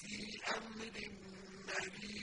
فِي أَمْرٍ مَّرِيجٍ